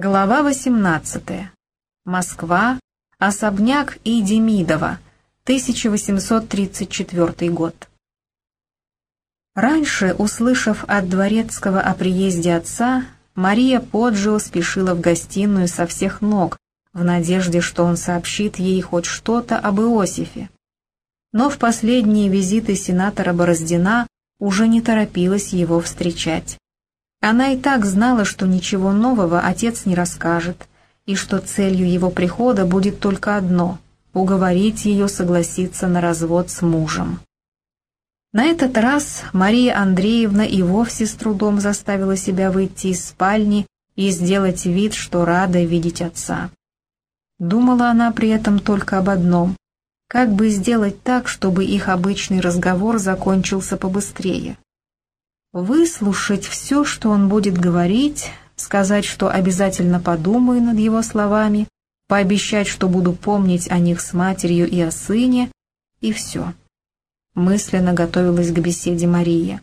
Глава 18. Москва. Особняк Идемидова. 1834 год. Раньше, услышав от дворецкого о приезде отца, Мария Поджио спешила в гостиную со всех ног, в надежде, что он сообщит ей хоть что-то об Иосифе. Но в последние визиты сенатора Бороздина уже не торопилась его встречать. Она и так знала, что ничего нового отец не расскажет, и что целью его прихода будет только одно — уговорить ее согласиться на развод с мужем. На этот раз Мария Андреевна и вовсе с трудом заставила себя выйти из спальни и сделать вид, что рада видеть отца. Думала она при этом только об одном — как бы сделать так, чтобы их обычный разговор закончился побыстрее. Выслушать все, что он будет говорить, сказать, что обязательно подумаю над его словами, пообещать, что буду помнить о них с матерью и о сыне, и все. Мысленно готовилась к беседе Мария.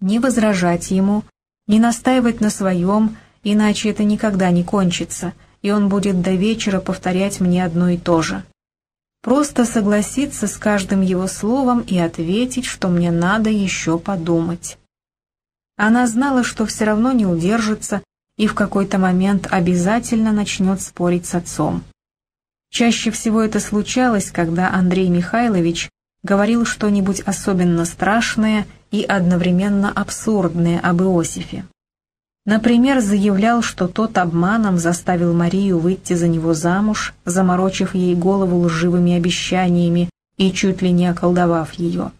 Не возражать ему, не настаивать на своем, иначе это никогда не кончится, и он будет до вечера повторять мне одно и то же. Просто согласиться с каждым его словом и ответить, что мне надо еще подумать. Она знала, что все равно не удержится и в какой-то момент обязательно начнет спорить с отцом. Чаще всего это случалось, когда Андрей Михайлович говорил что-нибудь особенно страшное и одновременно абсурдное об Иосифе. Например, заявлял, что тот обманом заставил Марию выйти за него замуж, заморочив ей голову лживыми обещаниями и чуть ли не околдовав ее.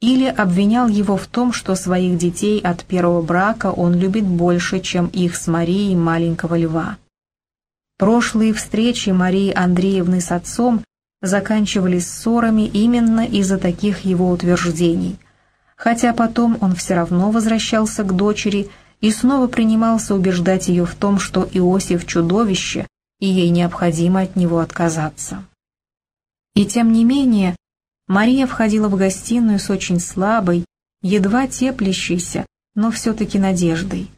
Или обвинял его в том, что своих детей от первого брака он любит больше, чем их с Марией маленького льва. Прошлые встречи Марии Андреевны с отцом заканчивались ссорами именно из-за таких его утверждений, хотя потом он все равно возвращался к дочери и снова принимался убеждать ее в том, что Иосиф чудовище, и ей необходимо от него отказаться. И тем не менее, Мария входила в гостиную с очень слабой, едва теплящейся, но все-таки надеждой.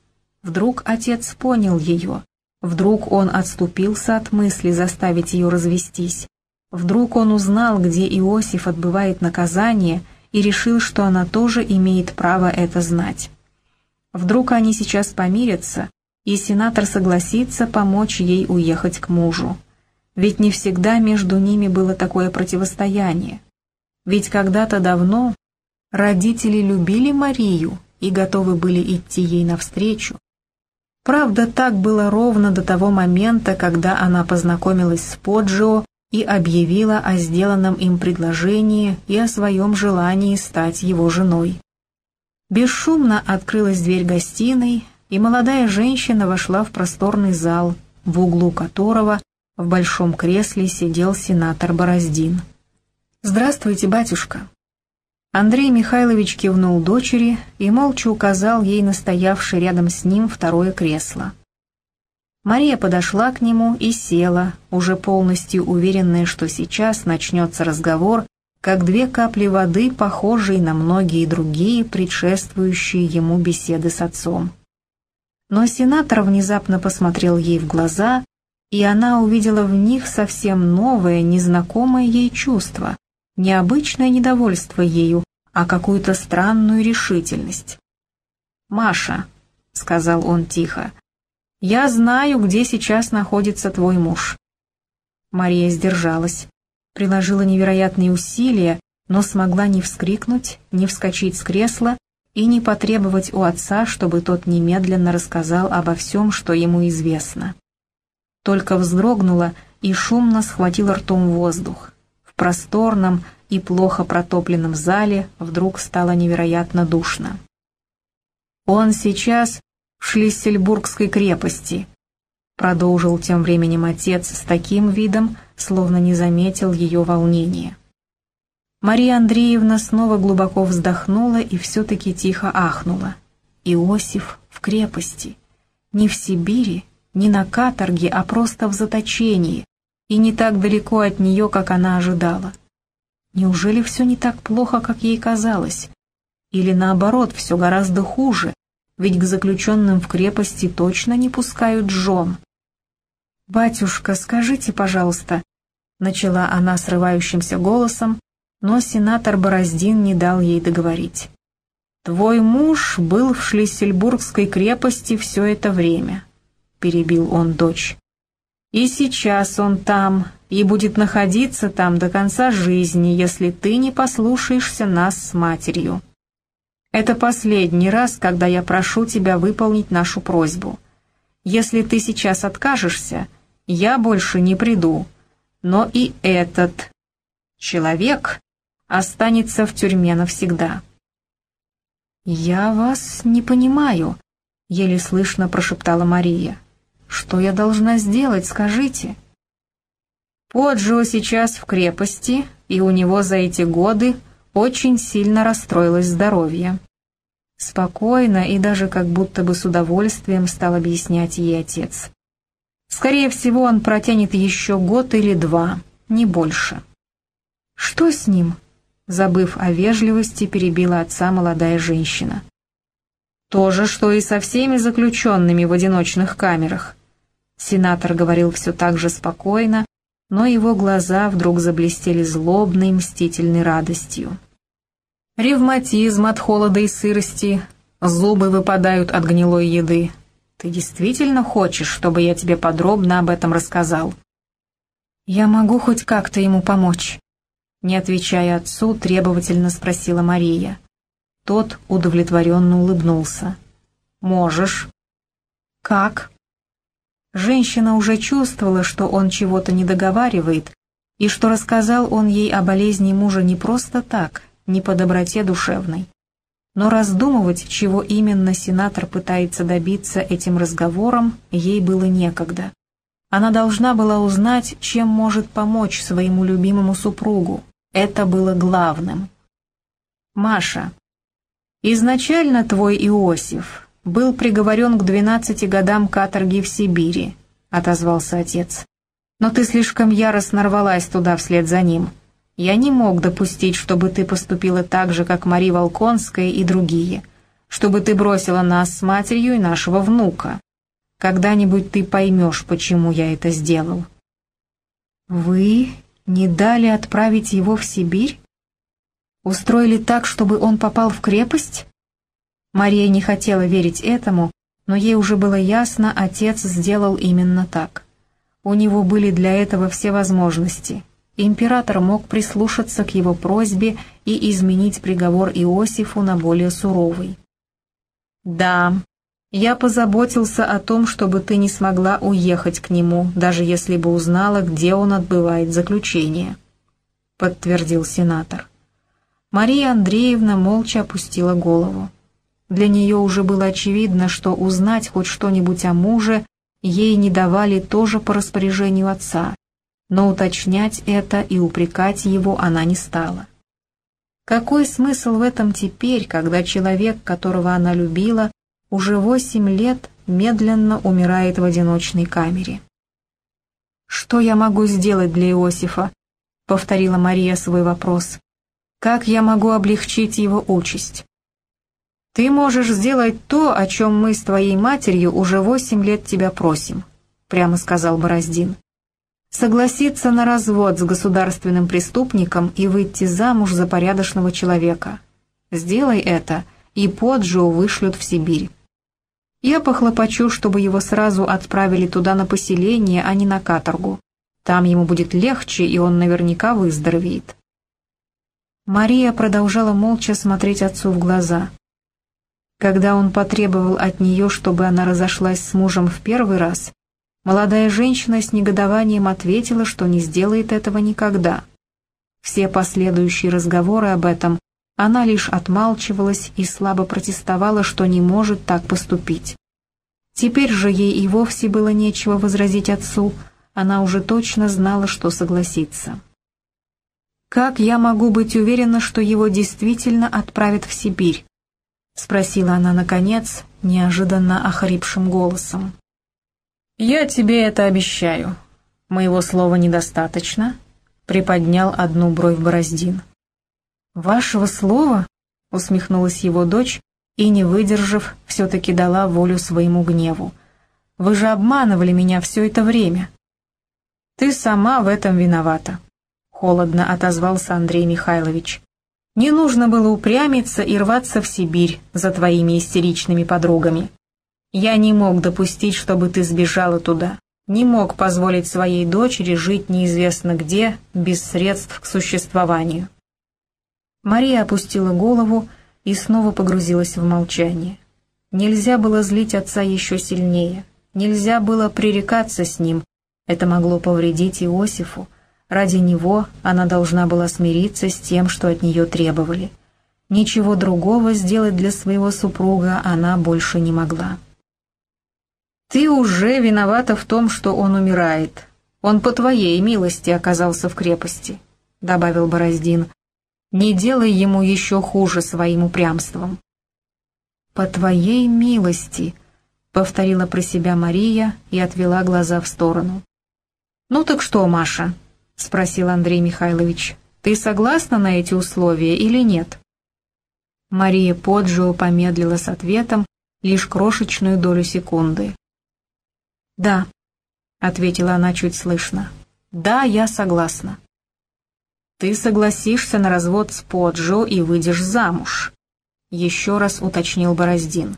Вдруг отец понял ее, вдруг он отступился от мысли заставить ее развестись, вдруг он узнал, где Иосиф отбывает наказание, и решил, что она тоже имеет право это знать. Вдруг они сейчас помирятся, и сенатор согласится помочь ей уехать к мужу. Ведь не всегда между ними было такое противостояние. Ведь когда-то давно родители любили Марию и готовы были идти ей навстречу. Правда, так было ровно до того момента, когда она познакомилась с Поджио и объявила о сделанном им предложении и о своем желании стать его женой. Бесшумно открылась дверь гостиной, и молодая женщина вошла в просторный зал, в углу которого в большом кресле сидел сенатор Бороздин. «Здравствуйте, батюшка!» Андрей Михайлович кивнул дочери и молча указал ей на стоявшее рядом с ним второе кресло. Мария подошла к нему и села, уже полностью уверенная, что сейчас начнется разговор как две капли воды, похожие на многие другие, предшествующие ему беседы с отцом. Но сенатор внезапно посмотрел ей в глаза, и она увидела в них совсем новое, незнакомое ей чувство, необычное недовольство ею, а какую-то странную решительность. «Маша», — сказал он тихо, — «я знаю, где сейчас находится твой муж». Мария сдержалась приложила невероятные усилия, но смогла не вскрикнуть, не вскочить с кресла и не потребовать у отца, чтобы тот немедленно рассказал обо всем, что ему известно. Только вздрогнула и шумно схватила ртом воздух. В просторном и плохо протопленном зале вдруг стало невероятно душно. «Он сейчас в Шлиссельбургской крепости», продолжил тем временем отец с таким видом, словно не заметил ее волнения. Мария Андреевна снова глубоко вздохнула и все-таки тихо ахнула. Иосиф в крепости. Не в Сибири, не на каторге, а просто в заточении, и не так далеко от нее, как она ожидала. Неужели все не так плохо, как ей казалось? Или наоборот, все гораздо хуже, ведь к заключенным в крепости точно не пускают жен. «Батюшка, скажите, пожалуйста», — начала она срывающимся голосом, но сенатор Бороздин не дал ей договорить. «Твой муж был в Шлиссельбургской крепости все это время», — перебил он дочь. «И сейчас он там, и будет находиться там до конца жизни, если ты не послушаешься нас с матерью. Это последний раз, когда я прошу тебя выполнить нашу просьбу. Если ты сейчас откажешься, я больше не приду, но и этот человек останется в тюрьме навсегда». «Я вас не понимаю», — еле слышно прошептала Мария. «Что я должна сделать, скажите?» Поджио сейчас в крепости, и у него за эти годы очень сильно расстроилось здоровье. Спокойно и даже как будто бы с удовольствием стал объяснять ей отец. Скорее всего, он протянет еще год или два, не больше. «Что с ним?» Забыв о вежливости, перебила отца молодая женщина. «То же, что и со всеми заключенными в одиночных камерах». Сенатор говорил все так же спокойно, но его глаза вдруг заблестели злобной, мстительной радостью. «Ревматизм от холода и сырости, зубы выпадают от гнилой еды. Ты действительно хочешь, чтобы я тебе подробно об этом рассказал?» «Я могу хоть как-то ему помочь?» Не отвечая отцу, требовательно спросила Мария. Тот удовлетворенно улыбнулся. «Можешь». «Как?» Женщина уже чувствовала, что он чего-то не договаривает, и что рассказал он ей о болезни мужа не просто так, не по доброте душевной. Но раздумывать, чего именно сенатор пытается добиться этим разговором, ей было некогда. Она должна была узнать, чем может помочь своему любимому супругу, это было главным. «Маша, изначально твой Иосиф был приговорен к двенадцати годам каторги в Сибири», — отозвался отец. «Но ты слишком яростно рвалась туда вслед за ним. Я не мог допустить, чтобы ты поступила так же, как Мари Волконская и другие, чтобы ты бросила нас с матерью и нашего внука. Когда-нибудь ты поймешь, почему я это сделал». «Вы не дали отправить его в Сибирь? Устроили так, чтобы он попал в крепость? Мария не хотела верить этому, но ей уже было ясно, отец сделал именно так. У него были для этого все возможности. Император мог прислушаться к его просьбе и изменить приговор Иосифу на более суровый. «Да, я позаботился о том, чтобы ты не смогла уехать к нему, даже если бы узнала, где он отбывает заключение», — подтвердил сенатор. Мария Андреевна молча опустила голову. Для нее уже было очевидно, что узнать хоть что-нибудь о муже ей не давали тоже по распоряжению отца, но уточнять это и упрекать его она не стала. Какой смысл в этом теперь, когда человек, которого она любила, уже восемь лет медленно умирает в одиночной камере. «Что я могу сделать для Иосифа?» — повторила Мария свой вопрос. «Как я могу облегчить его участь?» «Ты можешь сделать то, о чем мы с твоей матерью уже восемь лет тебя просим», — прямо сказал Бороздин. «Согласиться на развод с государственным преступником и выйти замуж за порядочного человека. Сделай это, и Поджио вышлют в Сибирь. Я похлопочу, чтобы его сразу отправили туда на поселение, а не на каторгу. Там ему будет легче, и он наверняка выздоровеет. Мария продолжала молча смотреть отцу в глаза. Когда он потребовал от нее, чтобы она разошлась с мужем в первый раз, молодая женщина с негодованием ответила, что не сделает этого никогда. Все последующие разговоры об этом она лишь отмалчивалась и слабо протестовала, что не может так поступить. Теперь же ей и вовсе было нечего возразить отцу, она уже точно знала, что согласится. «Как я могу быть уверена, что его действительно отправят в Сибирь?» — спросила она, наконец, неожиданно охрипшим голосом. «Я тебе это обещаю. Моего слова недостаточно?» — приподнял одну бровь Бороздин. «Вашего слова?» — усмехнулась его дочь, и, не выдержав, все-таки дала волю своему гневу. «Вы же обманывали меня все это время». «Ты сама в этом виновата», — холодно отозвался Андрей Михайлович. «Не нужно было упрямиться и рваться в Сибирь за твоими истеричными подругами. Я не мог допустить, чтобы ты сбежала туда, не мог позволить своей дочери жить неизвестно где, без средств к существованию». Мария опустила голову и снова погрузилась в молчание. Нельзя было злить отца еще сильнее, нельзя было пререкаться с ним, это могло повредить Иосифу, ради него она должна была смириться с тем, что от нее требовали. Ничего другого сделать для своего супруга она больше не могла. «Ты уже виновата в том, что он умирает. Он по твоей милости оказался в крепости», — добавил Бороздин. «Не делай ему еще хуже своим упрямством». «По твоей милости», — повторила про себя Мария и отвела глаза в сторону. «Ну так что, Маша?» — спросил Андрей Михайлович. «Ты согласна на эти условия или нет?» Мария Поджио помедлила с ответом лишь крошечную долю секунды. «Да», — ответила она чуть слышно. «Да, я согласна». «Ты согласишься на развод с Поджо и выйдешь замуж», — еще раз уточнил Бороздин.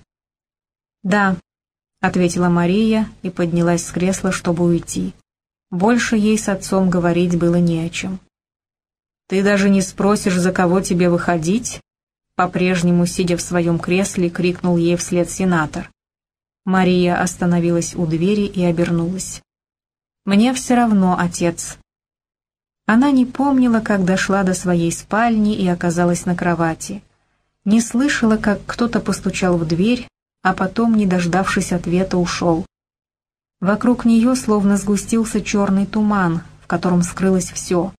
«Да», — ответила Мария и поднялась с кресла, чтобы уйти. Больше ей с отцом говорить было не о чем. «Ты даже не спросишь, за кого тебе выходить?» По-прежнему, сидя в своем кресле, крикнул ей вслед сенатор. Мария остановилась у двери и обернулась. «Мне все равно, отец». Она не помнила, как дошла до своей спальни и оказалась на кровати. Не слышала, как кто-то постучал в дверь, а потом, не дождавшись ответа, ушел. Вокруг нее словно сгустился черный туман, в котором скрылось все.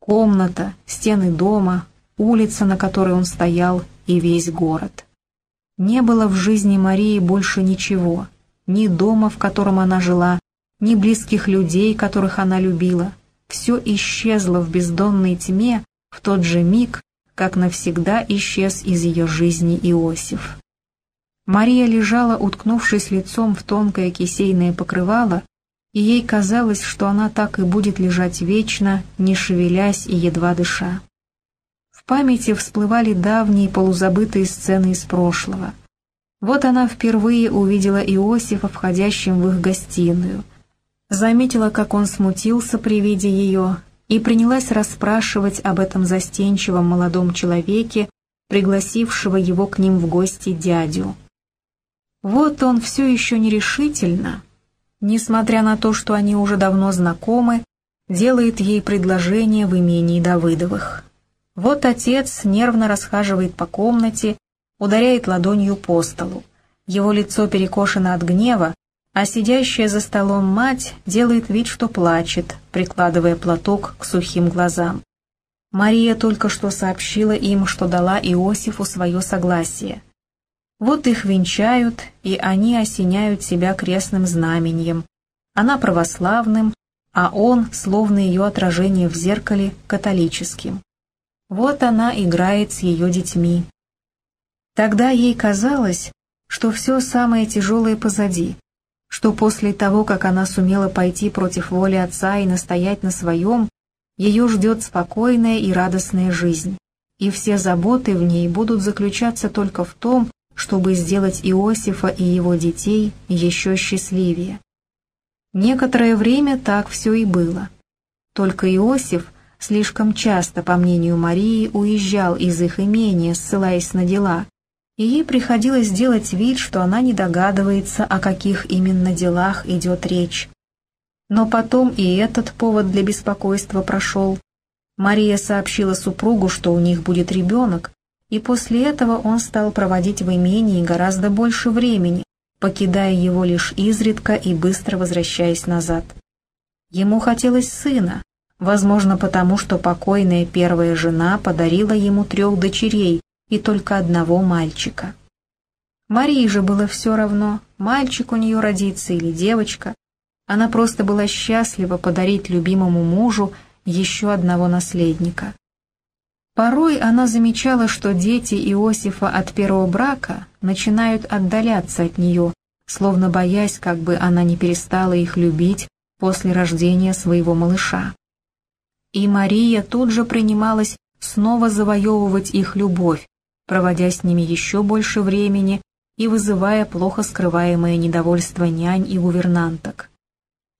Комната, стены дома, улица, на которой он стоял, и весь город. Не было в жизни Марии больше ничего, ни дома, в котором она жила, ни близких людей, которых она любила. Все исчезло в бездонной тьме в тот же миг, как навсегда исчез из ее жизни Иосиф. Мария лежала, уткнувшись лицом в тонкое кисейное покрывало, и ей казалось, что она так и будет лежать вечно, не шевелясь и едва дыша. Памяти всплывали давние полузабытые сцены из прошлого. Вот она впервые увидела Иосифа, входящим в их гостиную. Заметила, как он смутился при виде ее, и принялась расспрашивать об этом застенчивом молодом человеке, пригласившего его к ним в гости дядю. Вот он все еще нерешительно, несмотря на то, что они уже давно знакомы, делает ей предложение в имении Давыдовых. Вот отец нервно расхаживает по комнате, ударяет ладонью по столу. Его лицо перекошено от гнева, а сидящая за столом мать делает вид, что плачет, прикладывая платок к сухим глазам. Мария только что сообщила им, что дала Иосифу свое согласие. Вот их венчают, и они осеняют себя крестным знаменем. Она православным, а он, словно ее отражение в зеркале, католическим. Вот она играет с ее детьми. Тогда ей казалось, что все самое тяжелое позади, что после того, как она сумела пойти против воли отца и настоять на своем, ее ждет спокойная и радостная жизнь, и все заботы в ней будут заключаться только в том, чтобы сделать Иосифа и его детей еще счастливее. Некоторое время так все и было. Только Иосиф – слишком часто, по мнению Марии, уезжал из их имения, ссылаясь на дела, и ей приходилось делать вид, что она не догадывается, о каких именно делах идет речь. Но потом и этот повод для беспокойства прошел. Мария сообщила супругу, что у них будет ребенок, и после этого он стал проводить в имении гораздо больше времени, покидая его лишь изредка и быстро возвращаясь назад. Ему хотелось сына, Возможно, потому что покойная первая жена подарила ему трех дочерей и только одного мальчика. Марии же было все равно, мальчик у нее родится или девочка. Она просто была счастлива подарить любимому мужу еще одного наследника. Порой она замечала, что дети Иосифа от первого брака начинают отдаляться от нее, словно боясь, как бы она не перестала их любить после рождения своего малыша. И Мария тут же принималась снова завоевывать их любовь, проводя с ними еще больше времени и вызывая плохо скрываемое недовольство нянь и гувернанток.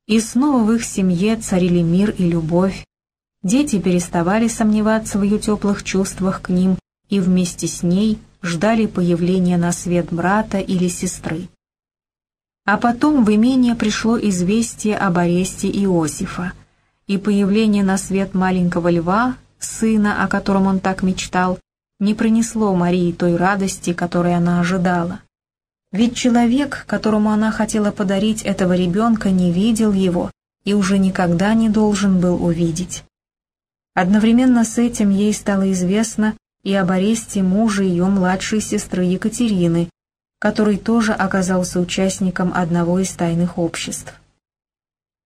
И снова в их семье царили мир и любовь. Дети переставали сомневаться в ее теплых чувствах к ним и вместе с ней ждали появления на свет брата или сестры. А потом в имение пришло известие об аресте Иосифа, и появление на свет маленького льва, сына, о котором он так мечтал, не принесло Марии той радости, которой она ожидала. Ведь человек, которому она хотела подарить этого ребенка, не видел его и уже никогда не должен был увидеть. Одновременно с этим ей стало известно и об аресте мужа ее младшей сестры Екатерины, который тоже оказался участником одного из тайных обществ.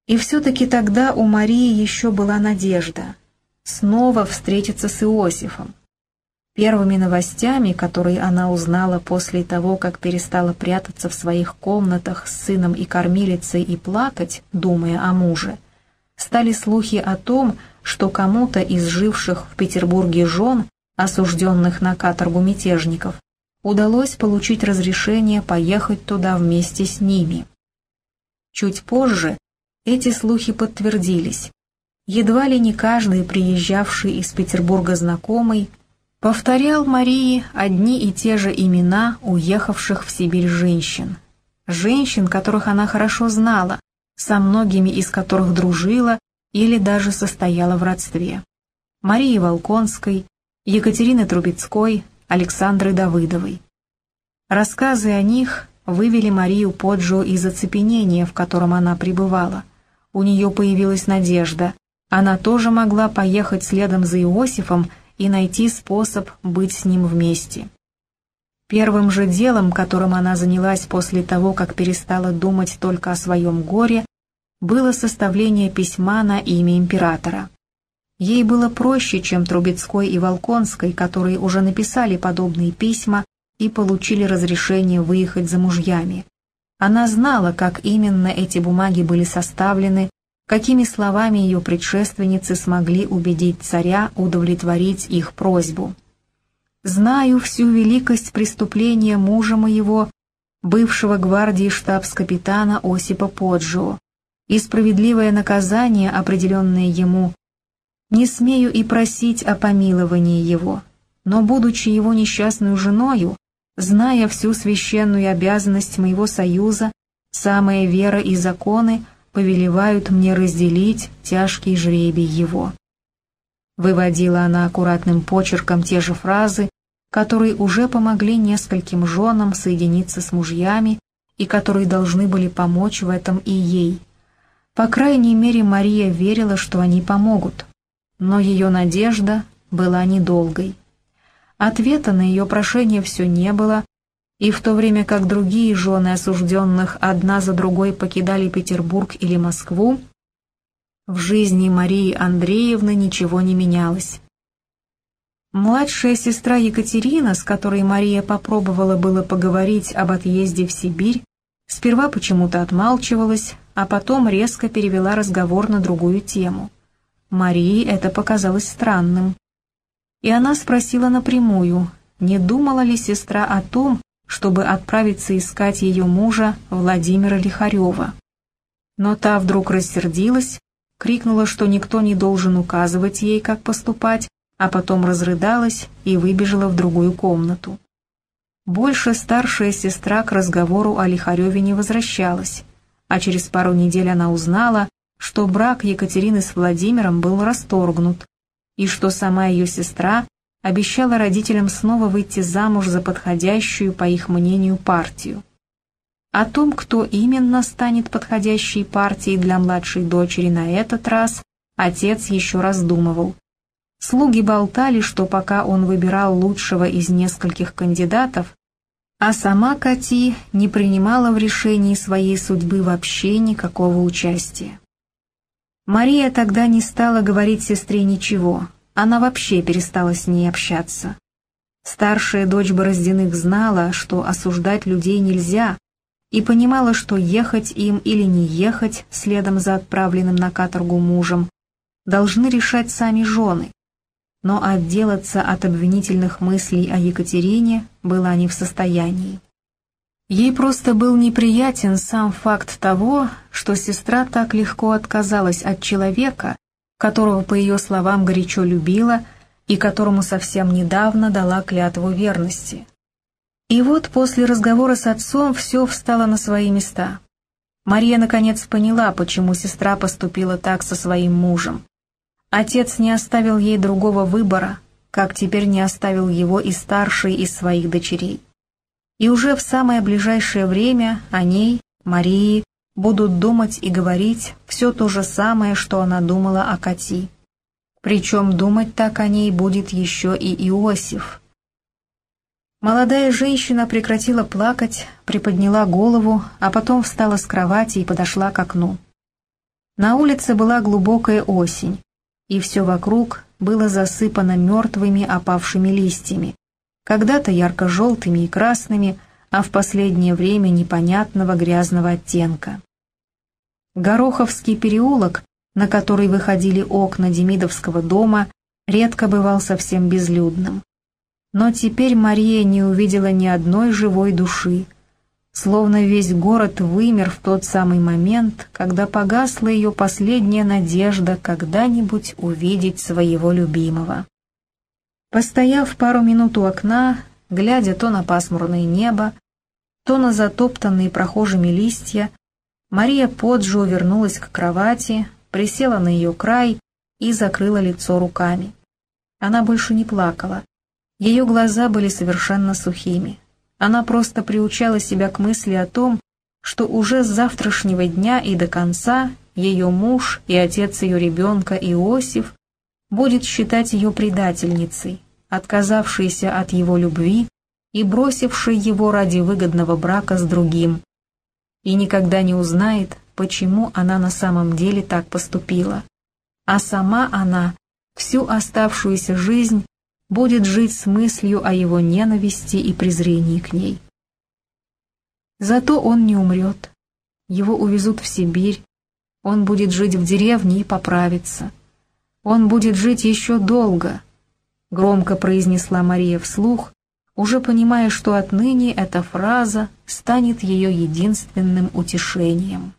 И все-таки тогда у Марии еще была надежда снова встретиться с Иосифом, Первыми новостями, которые она узнала после того, как перестала прятаться в своих комнатах с сыном и кормилицей и плакать, думая о муже, стали слухи о том, что кому-то из живших в Петербурге жен, осужденных на каторгу мятежников, удалось получить разрешение поехать туда вместе с ними. Чуть позже эти слухи подтвердились. Едва ли не каждый приезжавший из Петербурга знакомый Повторял Марии одни и те же имена уехавших в Сибирь женщин. Женщин, которых она хорошо знала, со многими из которых дружила или даже состояла в родстве. Марии Волконской, Екатерины Трубецкой, Александры Давыдовой. Рассказы о них вывели Марию Поджо из оцепенения, в котором она пребывала. У нее появилась надежда. Она тоже могла поехать следом за Иосифом, и найти способ быть с ним вместе. Первым же делом, которым она занялась после того, как перестала думать только о своем горе, было составление письма на имя императора. Ей было проще, чем Трубецкой и Волконской, которые уже написали подобные письма и получили разрешение выехать за мужьями. Она знала, как именно эти бумаги были составлены, какими словами ее предшественницы смогли убедить царя удовлетворить их просьбу. «Знаю всю великость преступления мужа моего, бывшего гвардии штабс-капитана Осипа Поджио, и справедливое наказание, определенное ему. Не смею и просить о помиловании его, но, будучи его несчастную женою, зная всю священную обязанность моего союза, самая вера и законы — повелевают мне разделить тяжкий жребий его». Выводила она аккуратным почерком те же фразы, которые уже помогли нескольким женам соединиться с мужьями и которые должны были помочь в этом и ей. По крайней мере, Мария верила, что они помогут. Но ее надежда была недолгой. Ответа на ее прошение все не было, и в то время как другие жены осужденных одна за другой покидали Петербург или Москву, в жизни Марии Андреевны ничего не менялось. Младшая сестра Екатерина, с которой Мария попробовала было поговорить об отъезде в Сибирь, сперва почему-то отмалчивалась, а потом резко перевела разговор на другую тему. Марии это показалось странным. И она спросила напрямую, не думала ли сестра о том, чтобы отправиться искать ее мужа Владимира Лихарева. Но та вдруг рассердилась, крикнула, что никто не должен указывать ей, как поступать, а потом разрыдалась и выбежала в другую комнату. Больше старшая сестра к разговору о Лихареве не возвращалась, а через пару недель она узнала, что брак Екатерины с Владимиром был расторгнут, и что сама ее сестра обещала родителям снова выйти замуж за подходящую, по их мнению, партию. О том, кто именно станет подходящей партией для младшей дочери на этот раз, отец еще раздумывал. Слуги болтали, что пока он выбирал лучшего из нескольких кандидатов, а сама Кати не принимала в решении своей судьбы вообще никакого участия. Мария тогда не стала говорить сестре ничего, она вообще перестала с ней общаться. Старшая дочь Бороздиных знала, что осуждать людей нельзя, и понимала, что ехать им или не ехать следом за отправленным на каторгу мужем должны решать сами жены. Но отделаться от обвинительных мыслей о Екатерине была не в состоянии. Ей просто был неприятен сам факт того, что сестра так легко отказалась от человека, которого, по ее словам, горячо любила и которому совсем недавно дала клятву верности. И вот после разговора с отцом все встало на свои места. Мария наконец поняла, почему сестра поступила так со своим мужем. Отец не оставил ей другого выбора, как теперь не оставил его и старший из своих дочерей и уже в самое ближайшее время о ней, Марии, будут думать и говорить все то же самое, что она думала о Кати. Причем думать так о ней будет еще и Иосиф. Молодая женщина прекратила плакать, приподняла голову, а потом встала с кровати и подошла к окну. На улице была глубокая осень, и все вокруг было засыпано мертвыми опавшими листьями, когда-то ярко-желтыми и красными, а в последнее время непонятного грязного оттенка. Гороховский переулок, на который выходили окна Демидовского дома, редко бывал совсем безлюдным. Но теперь Мария не увидела ни одной живой души, словно весь город вымер в тот самый момент, когда погасла ее последняя надежда когда-нибудь увидеть своего любимого. Постояв пару минут у окна, глядя то на пасмурное небо, то на затоптанные прохожими листья, Мария Поджо вернулась к кровати, присела на ее край и закрыла лицо руками. Она больше не плакала. Ее глаза были совершенно сухими. Она просто приучала себя к мысли о том, что уже с завтрашнего дня и до конца ее муж и отец ее ребенка Иосиф будет считать ее предательницей, отказавшейся от его любви и бросившей его ради выгодного брака с другим, и никогда не узнает, почему она на самом деле так поступила. А сама она всю оставшуюся жизнь будет жить с мыслью о его ненависти и презрении к ней. Зато он не умрет. Его увезут в Сибирь. Он будет жить в деревне и поправиться. Он будет жить еще долго, громко произнесла Мария вслух, уже понимая, что отныне эта фраза станет ее единственным утешением.